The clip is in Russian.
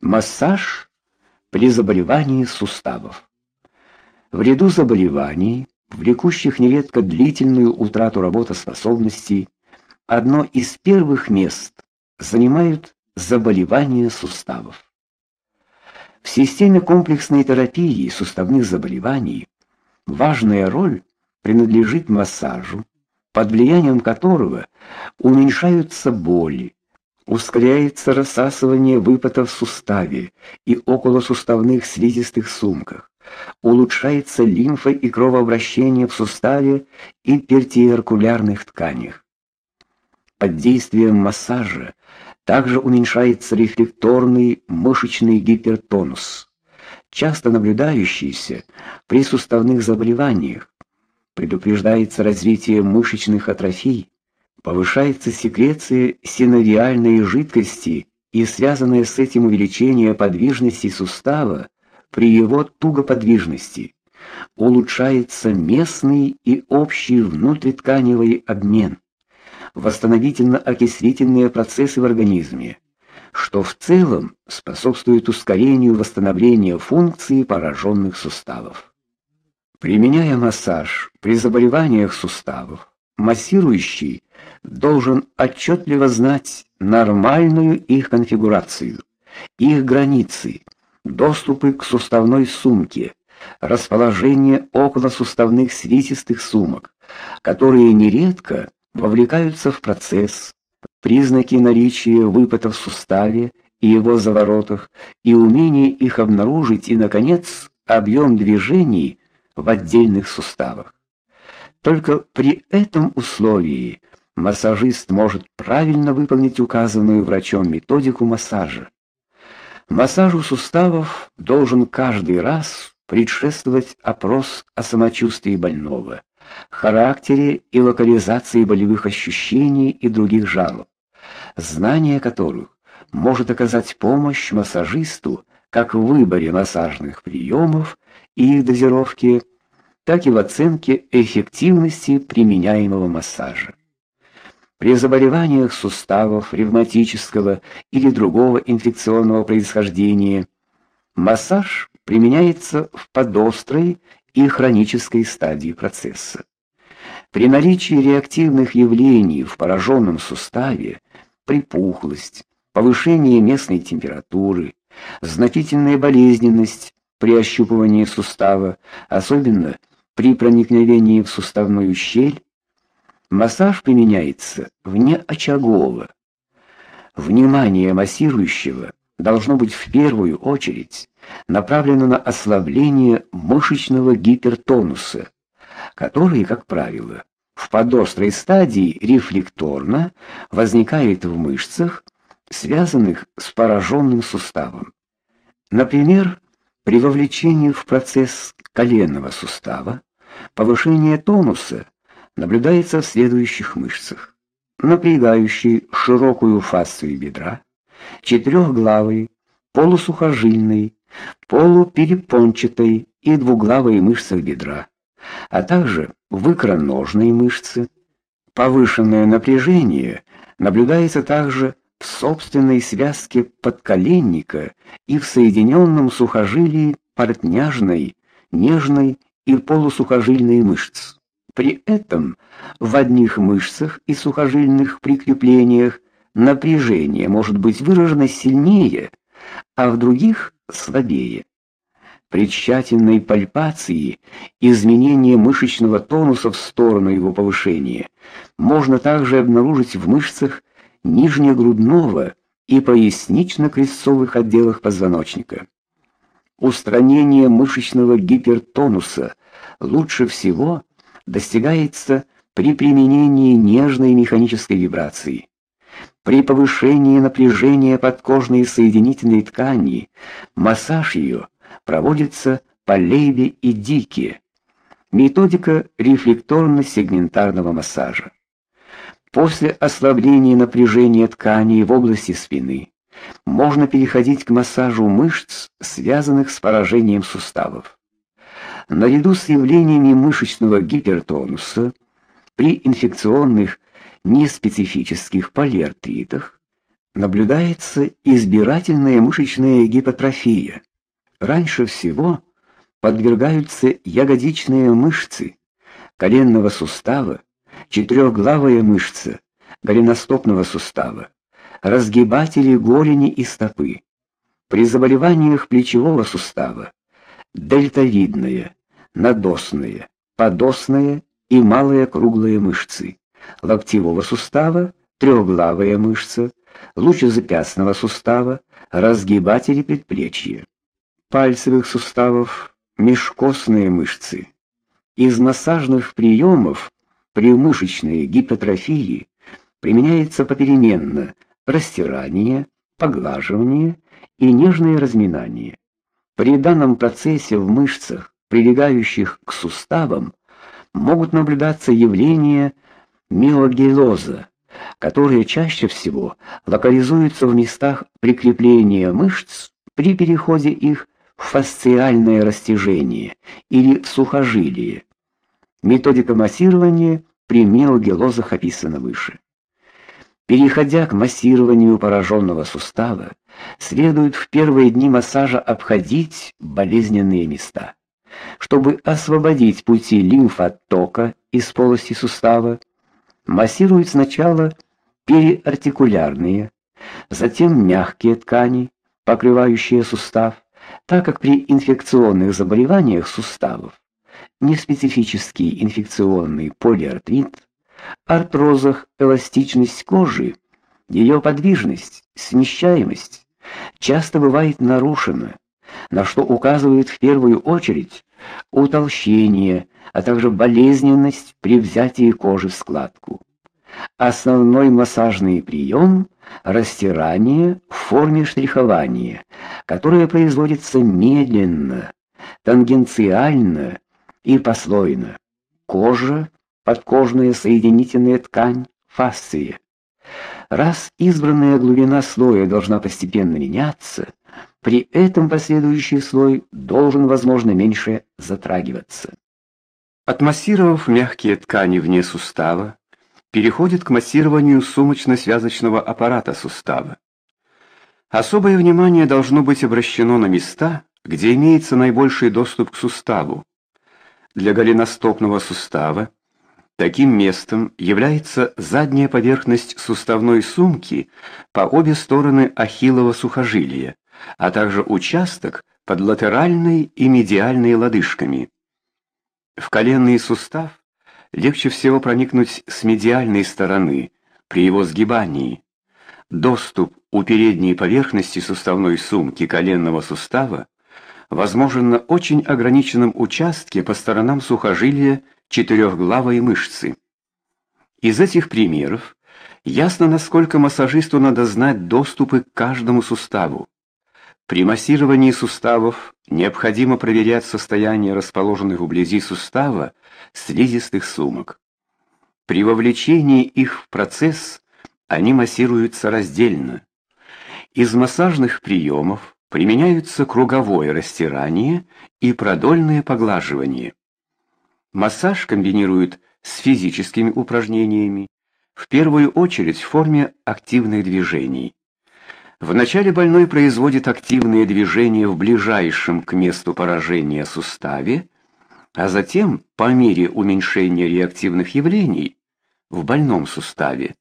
Массаж при заболевании суставов. В ряду заболеваний, влекущих нередко длительную утрату работоспособности, одно из первых мест занимают заболевания суставов. В системе комплексной терапии суставных заболеваний важная роль принадлежит массажу, под влиянием которого уменьшаются боли, ускоряется рассасывание выпотов в суставе и околосуставных слизистых сумках, улучшается лимфа и кровообращение в суставе и пертиаркулярных тканях. Под действием массажа также уменьшается рефлекторный мышечный гипертонус, часто наблюдающийся при суставных заболеваниях. Предупреждается развитие мышечных атрофий, повышается секреция синовиальной жидкости и связанное с этим увеличение подвижности сустава при его тугоподвижности. Улучшается местный и общий внутритканевый обмен, восстановительно-окислительные процессы в организме, что в целом способствует ускорению восстановления функции пораженных суставов. Применяя массаж при заболеваниях суставов, массирующий должен отчетливо знать нормальную их конфигурацию, их границы, доступы к суставной сумке, расположение околосуставных слизистых сумок, которые нередко вовлекаются в процесс, признаки наличия выпадов в суставе и его заворотах и умение их обнаружить и наконец объем движений в отдельных суставах. Только при этом условии массажист может правильно выполнить указанную врачом методику массажа. Массажу суставов должен каждый раз предшествовать опрос о самочувствии больного, характере и локализации болевых ощущений и других жалоб, знание которых может оказать помощь массажисту как в выборе массажных приемов и их дозировке, так и в оценке эффективности применяемого массажа. При заболеваниях суставов ревматического или другого инфекционного происхождения массаж применяется в подострой и хронической стадии процесса. При наличии реактивных явлений в пораженном суставе, припухлость, повышение местной температуры, значительная болезненность при ощупывании сустава, особенно при проникновении в суставную щель, Массаж применяется внеочагово. Внимание массирующего должно быть в первую очередь направлено на ослабление мышечного гипертонуса, который, как правило, в подострой стадии рефлекторно возникает в мышцах, связанных с пораженным суставом. Например, при вовлечении в процесс коленного сустава повышение тонуса наблюдается в следующих мышцах: напрягающей широкую фасцию бедра, четырехглавой, полусухожильной, полуперепончатой и двуглавой мышцах бедра, а также в икроножной мышце. Повышенное напряжение наблюдается также в собственной связке подколенника и в соединенном сухожилии портняжной, нежной и полусухожильной мышц. При этом в одних мышцах и сухожильных прикреплениях напряжение может быть выражено сильнее, а в других слабее. При тщательной пальпации изменение мышечного тонуса в сторону его повышения можно также обнаружить в мышцах нижнегрудного и пояснично-крестцовых отделах позвоночника. Устранение мышечного гипертонуса лучше всего достигается при применении нежной механической вибрации. При повышении напряжения подкожной соединительной ткани массаж ее проводится по лейбе и дике. Методика рефлекторно-сегментарного массажа. После ослабления напряжения тканей в области спины можно переходить к массажу мышц, связанных с поражением суставов. Наряду с явлениями мышечного гипертонуса при инфекционных неспецифических полиартритах наблюдается избирательная мышечная гипотрофия. Раньше всего подвергаются ягодичные мышцы коленного сустава, четырехглавая мышца голеностопного сустава, разгибатели голени и стопы. При заболеваниях плечевого сустава дельтовидная, надосная, подосная и малая круглая мышцы, локтевого сустава трехглавая мышца, лучезапястного сустава, разгибатели предплечья, пальцевых суставов, межкостные мышцы. Из массажных приемов при мышечной гипотрофии применяется попеременно растирание, поглаживание и нежное разминание. При данном процессе в мышцах, прилегающих к суставам, могут наблюдаться явления миогелоза, которые чаще всего локализуются в местах прикрепления мышц при переходе их в фасциальное растяжение или в сухожилие. Методика массирования при миогелозах описана выше. Переходя к массированию пораженного сустава, следует в первые дни массажа обходить болезненные места. Чтобы освободить пути лимфоотока из полости сустава, массируют сначала периартикулярные, затем мягкие ткани, покрывающие сустав, так как при инфекционных заболеваниях суставов, неспецифический инфекционный полиартрит, артрозах эластичность кожи, ее подвижность, смещаемость часто бывает нарушена, на что указывает в первую очередь утолщение, а также болезненность при взятии кожи в складку. Основной массажный прием – растирание в форме штрихования, которое производится медленно, тангенциально и послойно. Кожа, подкожная соединительная ткань, фасция. Раз избранная глубина слоя должна постепенно меняться, при этом последующий слой должен, возможно, меньше затрагиваться. Отмассировав мягкие ткани вне сустава, переходит к массированию сумочно-связочного аппарата сустава. Особое внимание должно быть обращено на места, где имеется наибольший доступ к суставу. Для голеностопного сустава таким местом является задняя поверхность суставной сумки по обе стороны ахиллова сухожилия, а также участок под латеральной и медиальной лодыжками. В коленный сустав легче всего проникнуть с медиальной стороны при его сгибании. Доступ у передней поверхности суставной сумки коленного сустава возможен на очень ограниченном участке по сторонам сухожилия четырехглавой мышцы. Из этих примеров ясно, насколько массажисту надо знать доступы к каждому суставу. При массировании суставов необходимо проверять состояние расположенных вблизи сустава слизистых сумок. При вовлечении их в процесс они массируются раздельно. Из массажных приемов применяются круговое растирание и продольное поглаживание. Массаж комбинируют с физическими упражнениями, в первую очередь в форме активных движений. Вначале больной производит активные движения в ближайшем к месту поражения суставе, а затем, по мере уменьшения реактивных явлений в больном суставе,